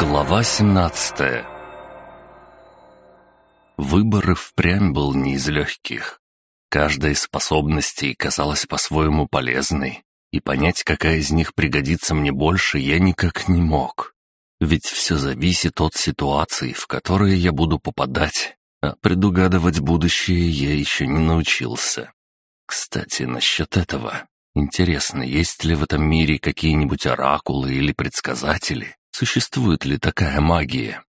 Глава 17 Выбор впрямь был не из легких. Каждая из способностей казалась по-своему полезной, и понять, какая из них пригодится мне больше, я никак не мог. Ведь все зависит от ситуации, в которые я буду попадать, а предугадывать будущее я еще не научился. Кстати, насчет этого. Интересно, есть ли в этом мире какие-нибудь оракулы или предсказатели? Существует ли такая магия?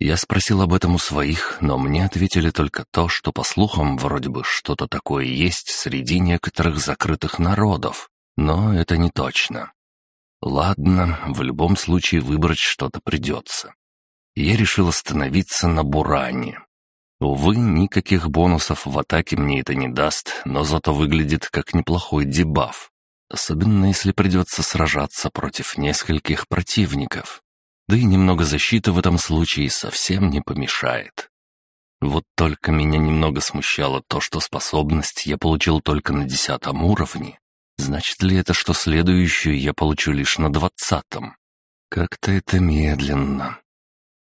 Я спросил об этом у своих, но мне ответили только то, что, по слухам, вроде бы что-то такое есть среди некоторых закрытых народов. Но это не точно. Ладно, в любом случае выбрать что-то придется. Я решил остановиться на Буране. Увы, никаких бонусов в атаке мне это не даст, но зато выглядит как неплохой дебаф. Особенно если придется сражаться против нескольких противников. Да и немного защиты в этом случае совсем не помешает. Вот только меня немного смущало то, что способность я получил только на десятом уровне. Значит ли это, что следующую я получу лишь на двадцатом? Как-то это медленно.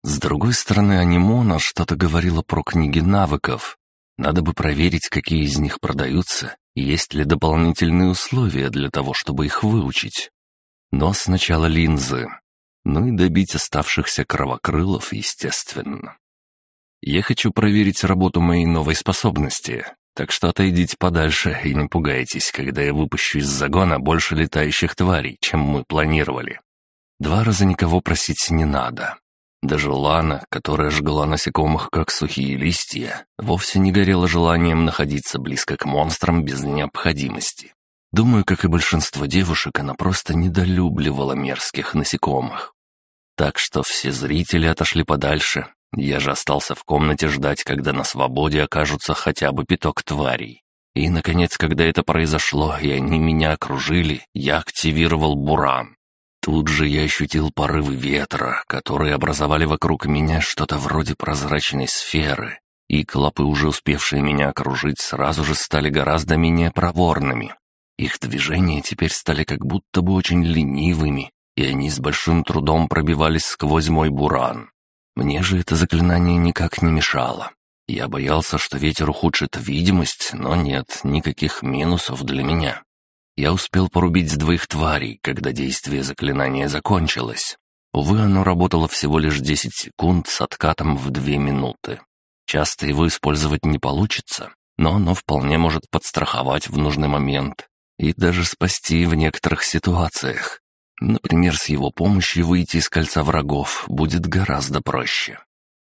С другой стороны, Анимона что-то говорила про книги навыков. Надо бы проверить, какие из них продаются, и есть ли дополнительные условия для того, чтобы их выучить. Но сначала линзы. Ну и добить оставшихся кровокрылов, естественно. Я хочу проверить работу моей новой способности, так что отойдите подальше и не пугайтесь, когда я выпущу из загона больше летающих тварей, чем мы планировали. Два раза никого просить не надо. Даже Лана, которая жгла насекомых как сухие листья, вовсе не горела желанием находиться близко к монстрам без необходимости. Думаю, как и большинство девушек, она просто недолюбливала мерзких насекомых. Так что все зрители отошли подальше. Я же остался в комнате ждать, когда на свободе окажутся хотя бы пяток тварей. И, наконец, когда это произошло, и они меня окружили, я активировал буран. Тут же я ощутил порывы ветра, которые образовали вокруг меня что-то вроде прозрачной сферы, и клопы, уже успевшие меня окружить, сразу же стали гораздо менее проворными. Их движения теперь стали как будто бы очень ленивыми, и они с большим трудом пробивались сквозь мой буран. Мне же это заклинание никак не мешало. Я боялся, что ветер ухудшит видимость, но нет, никаких минусов для меня. Я успел порубить двоих тварей, когда действие заклинания закончилось. Увы, оно работало всего лишь 10 секунд с откатом в 2 минуты. Часто его использовать не получится, но оно вполне может подстраховать в нужный момент и даже спасти в некоторых ситуациях. Например, с его помощью выйти из кольца врагов будет гораздо проще.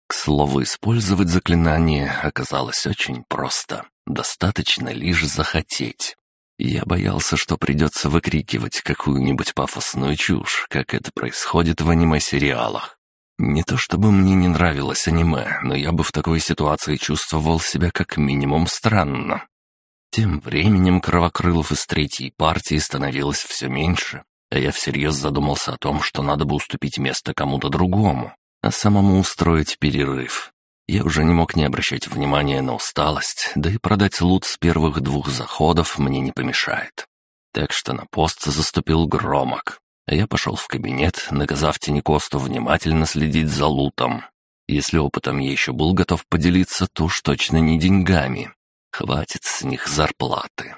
К слову, использовать заклинание оказалось очень просто. Достаточно лишь захотеть. Я боялся, что придется выкрикивать какую-нибудь пафосную чушь, как это происходит в аниме-сериалах. Не то чтобы мне не нравилось аниме, но я бы в такой ситуации чувствовал себя как минимум странно. Тем временем кровокрылов из третьей партии становилось все меньше, а я всерьез задумался о том, что надо бы уступить место кому-то другому, а самому устроить перерыв. Я уже не мог не обращать внимания на усталость, да и продать лут с первых двух заходов мне не помешает. Так что на пост заступил Громок, а я пошел в кабинет, наказав Тинекосту внимательно следить за лутом. Если опытом я еще был готов поделиться, то уж точно не деньгами. Хватит с них зарплаты.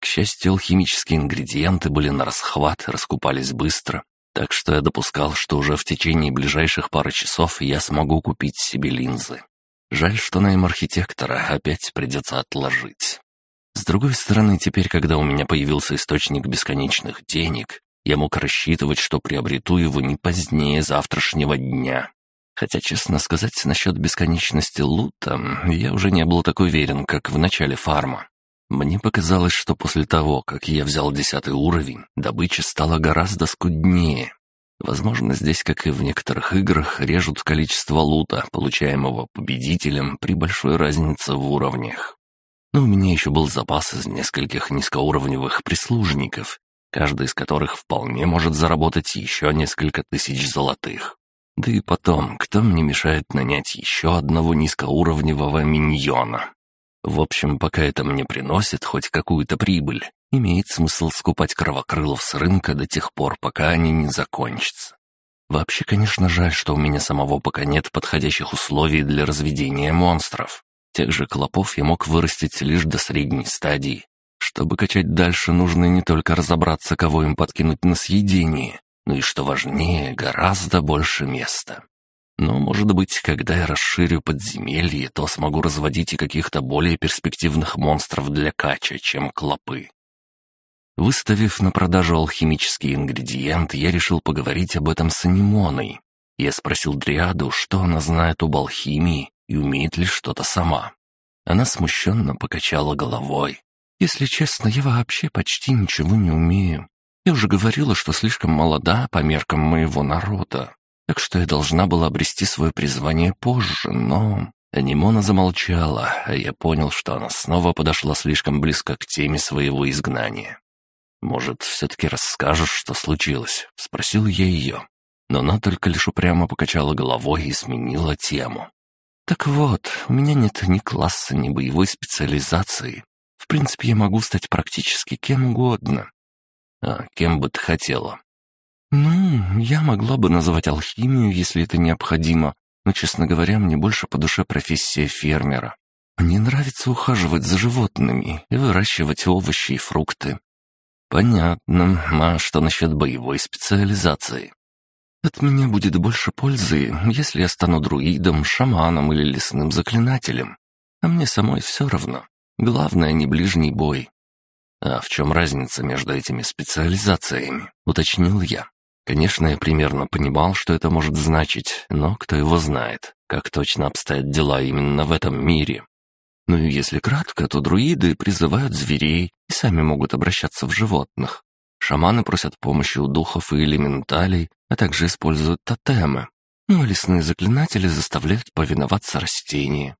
К счастью, алхимические ингредиенты были на расхват, раскупались быстро, так что я допускал, что уже в течение ближайших пары часов я смогу купить себе линзы. Жаль, что найм архитектора опять придется отложить. С другой стороны, теперь, когда у меня появился источник бесконечных денег, я мог рассчитывать, что приобрету его не позднее завтрашнего дня. Хотя, честно сказать, насчет бесконечности лута я уже не был так уверен, как в начале фарма. Мне показалось, что после того, как я взял десятый уровень, добыча стала гораздо скуднее. Возможно, здесь, как и в некоторых играх, режут количество лута, получаемого победителем при большой разнице в уровнях. Но у меня еще был запас из нескольких низкоуровневых прислужников, каждый из которых вполне может заработать еще несколько тысяч золотых. Да и потом, кто мне мешает нанять еще одного низкоуровневого миньона? В общем, пока это мне приносит хоть какую-то прибыль, имеет смысл скупать кровокрылов с рынка до тех пор, пока они не закончатся. Вообще, конечно, жаль, что у меня самого пока нет подходящих условий для разведения монстров. Тех же клопов я мог вырастить лишь до средней стадии. Чтобы качать дальше, нужно не только разобраться, кого им подкинуть на съедение, но и, что важнее, гораздо больше места. Но, может быть, когда я расширю подземелье, то смогу разводить и каких-то более перспективных монстров для кача, чем клопы. Выставив на продажу алхимический ингредиент, я решил поговорить об этом с Анимоной. Я спросил Дриаду, что она знает об алхимии и умеет ли что-то сама. Она смущенно покачала головой. «Если честно, я вообще почти ничего не умею. Я уже говорила, что слишком молода по меркам моего народа, так что я должна была обрести свое призвание позже, но...» Анимона замолчала, а я понял, что она снова подошла слишком близко к теме своего изгнания. «Может, все-таки расскажешь, что случилось?» — спросил я ее. Но она только лишь упрямо покачала головой и сменила тему. «Так вот, у меня нет ни класса, ни боевой специализации. В принципе, я могу стать практически кем угодно». «А кем бы ты хотела?» «Ну, я могла бы назвать алхимию, если это необходимо, но, честно говоря, мне больше по душе профессия фермера. Мне нравится ухаживать за животными и выращивать овощи и фрукты. «Понятно. А что насчет боевой специализации?» «От меня будет больше пользы, если я стану друидом, шаманом или лесным заклинателем. А мне самой все равно. Главное, не ближний бой». «А в чем разница между этими специализациями?» — уточнил я. Конечно, я примерно понимал, что это может значить, но кто его знает, как точно обстоят дела именно в этом мире. Ну и если кратко, то друиды призывают зверей и сами могут обращаться в животных. Шаманы просят помощи у духов и элементалей, а также используют тотемы. Ну а лесные заклинатели заставляют повиноваться растения.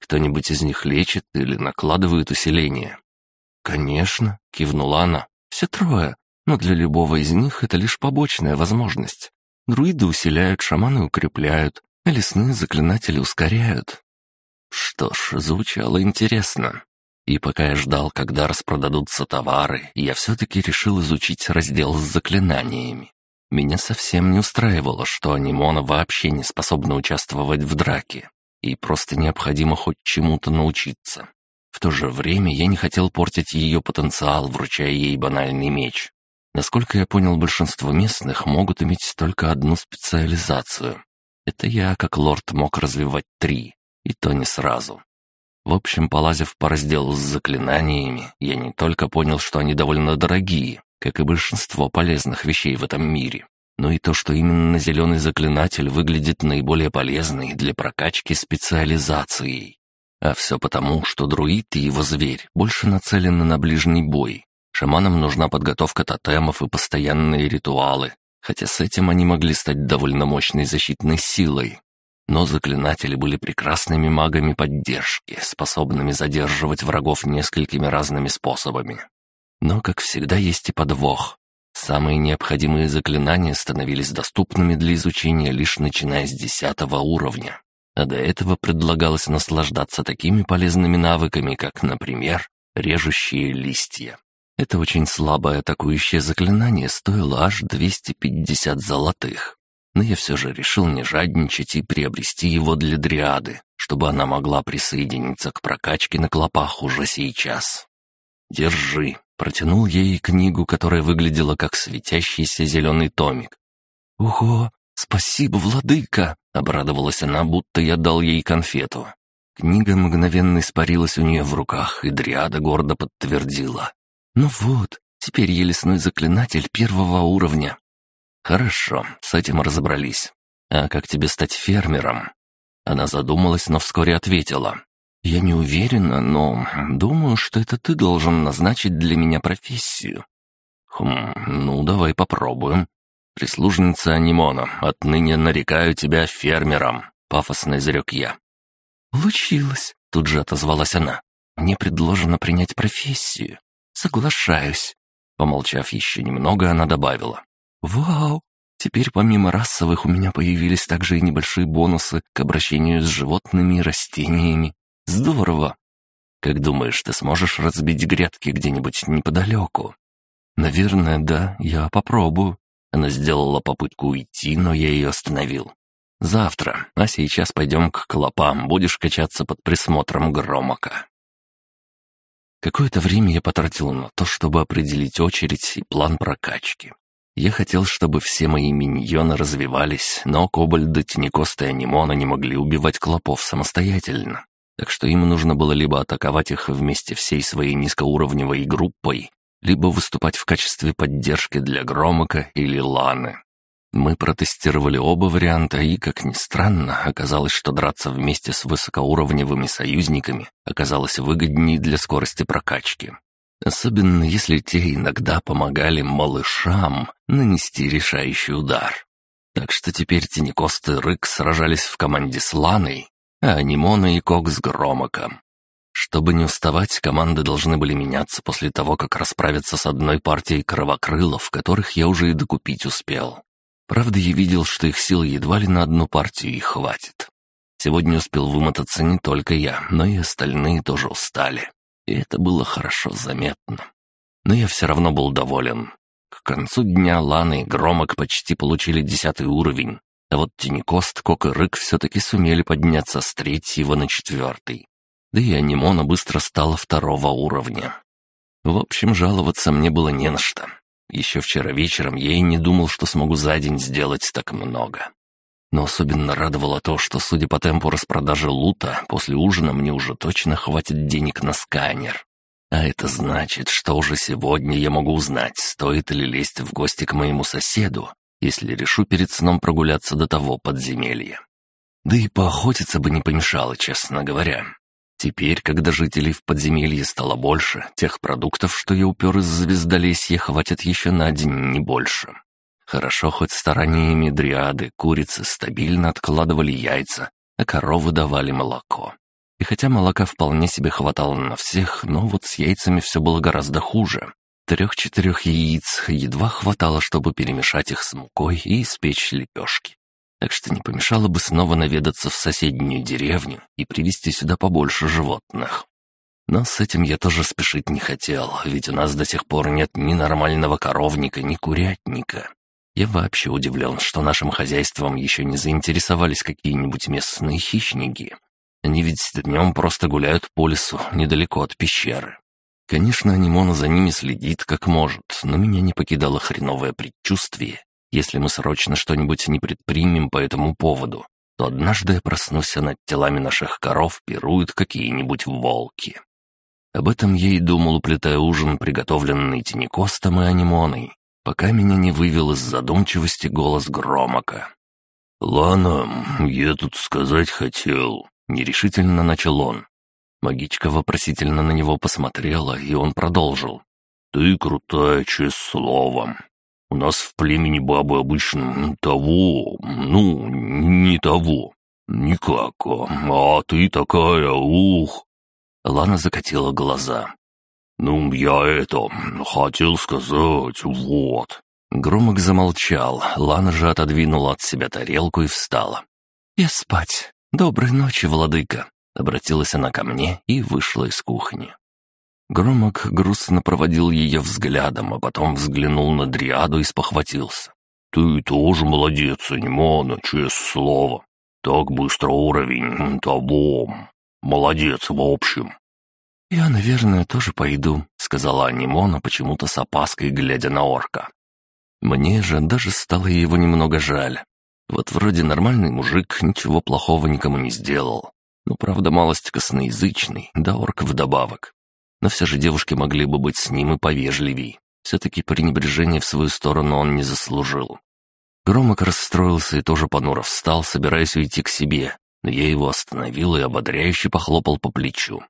Кто-нибудь из них лечит или накладывает усиление? «Конечно», — кивнула она, — «все трое, но для любого из них это лишь побочная возможность. Друиды усиляют, шаманы укрепляют, а лесные заклинатели ускоряют. Что ж, звучало интересно. И пока я ждал, когда распродадутся товары, я все-таки решил изучить раздел с заклинаниями. Меня совсем не устраивало, что Анимона вообще не способна участвовать в драке, и просто необходимо хоть чему-то научиться. В то же время я не хотел портить ее потенциал, вручая ей банальный меч. Насколько я понял, большинство местных могут иметь только одну специализацию. Это я, как лорд, мог развивать три, и то не сразу. В общем, полазив по разделу с заклинаниями, я не только понял, что они довольно дорогие, как и большинство полезных вещей в этом мире, но и то, что именно зеленый заклинатель выглядит наиболее полезной для прокачки специализацией. А все потому, что друид и его зверь больше нацелены на ближний бой. Шаманам нужна подготовка тотемов и постоянные ритуалы, хотя с этим они могли стать довольно мощной защитной силой, но заклинатели были прекрасными магами поддержки, способными задерживать врагов несколькими разными способами. Но, как всегда, есть и подвох. Самые необходимые заклинания становились доступными для изучения лишь начиная с десятого уровня. А до этого предлагалось наслаждаться такими полезными навыками, как, например, режущие листья. Это очень слабое атакующее заклинание стоило аж 250 золотых но я все же решил не жадничать и приобрести его для дриады, чтобы она могла присоединиться к прокачке на клопах уже сейчас. «Держи», — протянул ей книгу, которая выглядела как светящийся зеленый томик. «Ого, спасибо, владыка!» — обрадовалась она, будто я дал ей конфету. Книга мгновенно испарилась у нее в руках, и Дриада гордо подтвердила. «Ну вот, теперь я лесной заклинатель первого уровня. «Хорошо, с этим разобрались. А как тебе стать фермером?» Она задумалась, но вскоре ответила. «Я не уверена, но думаю, что это ты должен назначить для меня профессию». «Хм, ну давай попробуем. Прислужница Анимона, отныне нарекаю тебя фермером», — пафосно изрек я. «Получилось», — тут же отозвалась она. «Мне предложено принять профессию. Соглашаюсь». Помолчав еще немного, она добавила. «Вау! Теперь помимо расовых у меня появились также и небольшие бонусы к обращению с животными и растениями. Здорово! Как думаешь, ты сможешь разбить грядки где-нибудь неподалеку?» «Наверное, да, я попробую. Она сделала попытку уйти, но я ее остановил. «Завтра, а сейчас пойдем к клопам, будешь качаться под присмотром Громока». Какое-то время я потратил на то, чтобы определить очередь и план прокачки. Я хотел, чтобы все мои миньоны развивались, но Кобальд, Тинекоста и Анимона не могли убивать клопов самостоятельно. Так что им нужно было либо атаковать их вместе всей своей низкоуровневой группой, либо выступать в качестве поддержки для Громока или Ланы. Мы протестировали оба варианта, и, как ни странно, оказалось, что драться вместе с высокоуровневыми союзниками оказалось выгоднее для скорости прокачки. Особенно если те иногда помогали малышам нанести решающий удар. Так что теперь Тинекост и Рык сражались в команде с Ланой, а Анимона и Кок с Громоком. Чтобы не уставать, команды должны были меняться после того, как расправиться с одной партией кровокрылов, которых я уже и докупить успел. Правда, я видел, что их сил едва ли на одну партию и хватит. Сегодня успел вымотаться не только я, но и остальные тоже устали. И это было хорошо заметно. Но я все равно был доволен. К концу дня Лана и Громок почти получили десятый уровень, а вот Тинекост, Кок и Рык все-таки сумели подняться с третьего на четвертый. Да и Анимона быстро стала второго уровня. В общем, жаловаться мне было не на что. Еще вчера вечером я и не думал, что смогу за день сделать так много. Но особенно радовало то, что, судя по темпу распродажи лута, после ужина мне уже точно хватит денег на сканер. А это значит, что уже сегодня я могу узнать, стоит ли лезть в гости к моему соседу, если решу перед сном прогуляться до того подземелья. Да и поохотиться бы не помешало, честно говоря. Теперь, когда жителей в подземелье стало больше, тех продуктов, что я упер из звездолесья, хватит еще на день, не больше. Хорошо, хоть стараниями дриады курицы стабильно откладывали яйца, а коровы давали молоко. И хотя молока вполне себе хватало на всех, но вот с яйцами все было гораздо хуже. Трех-четырех яиц едва хватало, чтобы перемешать их с мукой и испечь лепешки так что не помешало бы снова наведаться в соседнюю деревню и привезти сюда побольше животных. Но с этим я тоже спешить не хотел, ведь у нас до сих пор нет ни нормального коровника, ни курятника. Я вообще удивлен, что нашим хозяйством еще не заинтересовались какие-нибудь местные хищники. Они ведь днем просто гуляют по лесу, недалеко от пещеры. Конечно, Анимона за ними следит как может, но меня не покидало хреновое предчувствие, если мы срочно что-нибудь не предпримем по этому поводу, то однажды я проснусь, а над телами наших коров пируют какие-нибудь волки. Об этом я и думал, уплетая ужин, приготовленный Тинекостом и Анимоной, пока меня не вывел из задумчивости голос Громока. «Лана, я тут сказать хотел», — нерешительно начал он. Магичка вопросительно на него посмотрела, и он продолжил. «Ты крутая, честь словом. У нас в племени бабы обычно того, ну, не того. Никак, а ты такая, ух!» Лана закатила глаза. «Ну, я это, хотел сказать, вот». Громок замолчал, Лана же отодвинула от себя тарелку и встала. «Я спать. Доброй ночи, владыка», — обратилась она ко мне и вышла из кухни. Громок грустно проводил ее взглядом, а потом взглянул на Дриаду и спохватился. «Ты тоже молодец, Анимона, честное слово. Так быстро уровень того. Молодец, в общем». «Я, наверное, тоже пойду», — сказала Анимона, почему-то с опаской, глядя на орка. Мне же даже стало его немного жаль. Вот вроде нормальный мужик, ничего плохого никому не сделал. Ну, правда, малость косноязычный, да орк вдобавок но все же девушки могли бы быть с ним и повежливей. Все-таки пренебрежение в свою сторону он не заслужил. Громок расстроился и тоже понуро встал, собираясь уйти к себе, но я его остановил и ободряюще похлопал по плечу.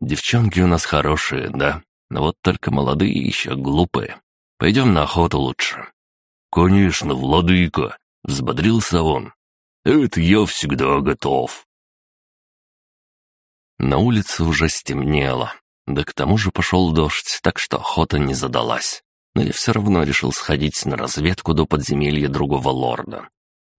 «Девчонки у нас хорошие, да? Но вот только молодые и еще глупые. Пойдем на охоту лучше». «Конечно, владыка!» — взбодрился он. «Это я всегда готов». На улице уже стемнело. Да к тому же пошел дождь, так что охота не задалась. Но я все равно решил сходить на разведку до подземелья другого лорда.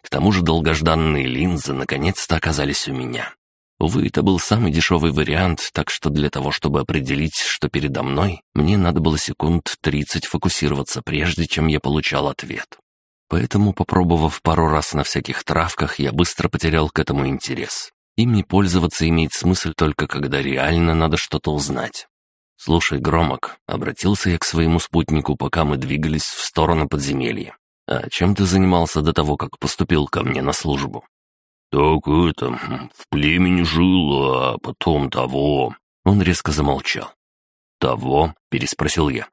К тому же долгожданные линзы наконец-то оказались у меня. Увы, это был самый дешевый вариант, так что для того, чтобы определить, что передо мной, мне надо было секунд 30 фокусироваться, прежде чем я получал ответ. Поэтому, попробовав пару раз на всяких травках, я быстро потерял к этому интерес. Ими пользоваться имеет смысл только когда реально надо что-то узнать. «Слушай, Громок», — обратился я к своему спутнику, пока мы двигались в сторону подземелья. «А чем ты занимался до того, как поступил ко мне на службу?» «Так это, в племени жил, а потом того...» Он резко замолчал. «Того?» — переспросил я.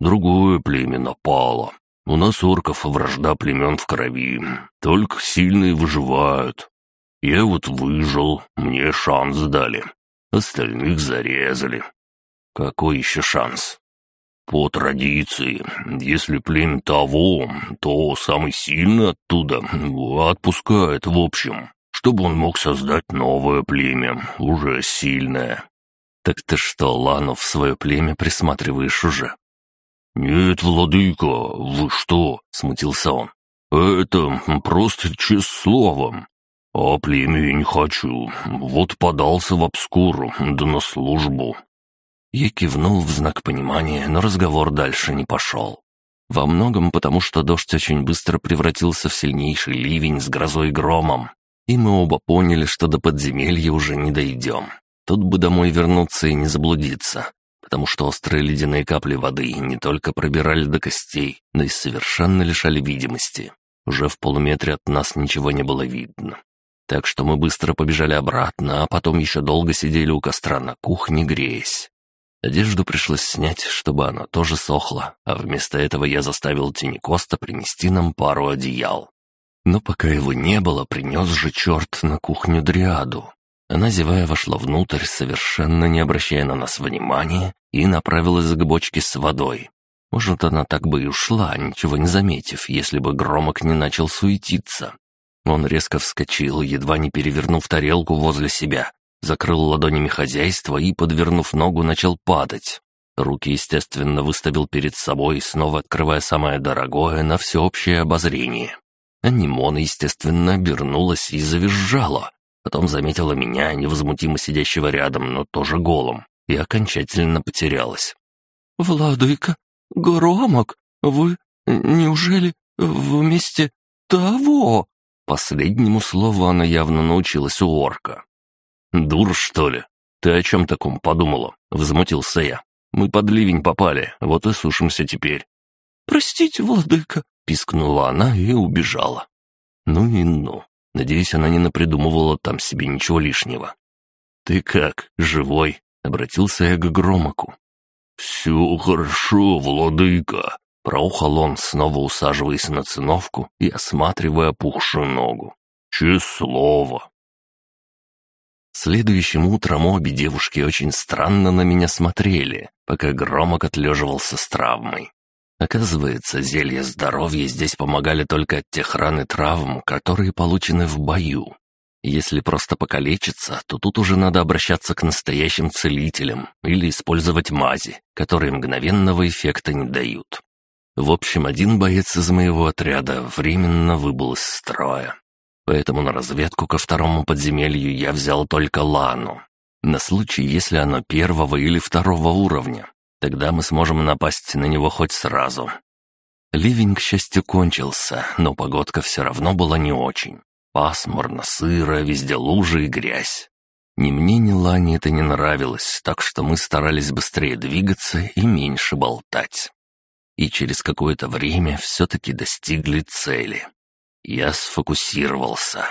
«Другое племя напало. У нас орков вражда племен в крови. Только сильные выживают. Я вот выжил, мне шанс дали. Остальных зарезали». «Какой еще шанс?» По традиции, если племя того, то самый сильный оттуда отпускает в общем, чтобы он мог создать новое племя, уже сильное. Так ты что, Лану в свое племя присматриваешь уже? «Нет, владыка, вы что?» — смутился он. «Это просто честное слово. А племя я не хочу. Вот подался в обскуру, да на службу. Я кивнул в знак понимания, но разговор дальше не пошел. Во многом потому, что дождь очень быстро превратился в сильнейший ливень с грозой и громом, и мы оба поняли, что до подземелья уже не дойдем. Тут бы домой вернуться и не заблудиться, потому что острые ледяные капли воды не только пробирали до костей, но и совершенно лишали видимости. Уже в полуметре от нас ничего не было видно. Так что мы быстро побежали обратно, а потом еще долго сидели у костра на кухне, греясь. Одежду пришлось снять, чтобы она тоже сохла, а вместо этого я заставил Тени Коста принести нам пару одеял. Но пока его не было, принес же черт на кухню Дриаду. Она, зевая, вошла внутрь, совершенно не обращая на нас внимания, и направилась к бочке с водой. Может, она так бы и ушла, ничего не заметив, если бы Громок не начал суетиться. Он резко вскочил, едва не перевернув тарелку возле себя, закрыл ладонями хозяйство и, подвернув ногу, начал падать. Руки, естественно, выставил перед собой, снова открывая самое дорогое на всеобщее обозрение. Анимона, естественно, обернулась и завизжала. Потом заметила меня, невозмутимо сидящего рядом, но тоже голым, и окончательно потерялась. «Владыка, громок, вы неужели вместе того?» Последнему слову она явно научилась у орка. «Дур, что ли? Ты о чем таком подумала?» — взмутился я. «Мы под ливень попали, вот и сушимся теперь». «Простите, владыка», — пискнула она и убежала. Ну и ну. Надеюсь, она не напридумывала там себе ничего лишнего. «Ты как, живой?» — обратился я к Громоку. «Все хорошо, владыка», — проухал он, снова усаживаясь на циновку и осматривая опухшую ногу. «Честное слово, Следующим утром обе девушки очень странно на меня смотрели, пока Громок отлеживался с травмой. Оказывается, зелья здоровья здесь помогали только от тех ран и травм, которые получены в бою. Если просто покалечиться, то тут уже надо обращаться к настоящим целителям или использовать мази, которые мгновенного эффекта не дают. В общем, один боец из моего отряда временно выбыл из строя. Поэтому на разведку ко второму подземелью я взял только Лану. На случай, если оно первого или второго уровня. Тогда мы сможем напасть на него хоть сразу. Ливень, к счастью, кончился, но погодка все равно была не очень. Пасмурно, сыро, везде лужи и грязь. Ни мне, ни Лане это не нравилось, так что мы старались быстрее двигаться и меньше болтать. И через какое-то время все-таки достигли цели. Я сфокусировался.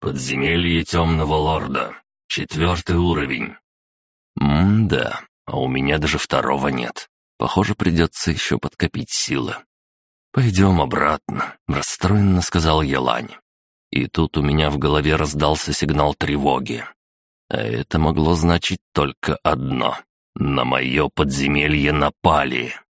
Подземелье темного лорда. Четвертый уровень. М-да, а у меня даже второго нет. Похоже, придется еще подкопить силы. «Пойдем обратно», — расстроенно сказал Елань. И тут у меня в голове раздался сигнал тревоги. А это могло значить только одно. На мое подземелье напали.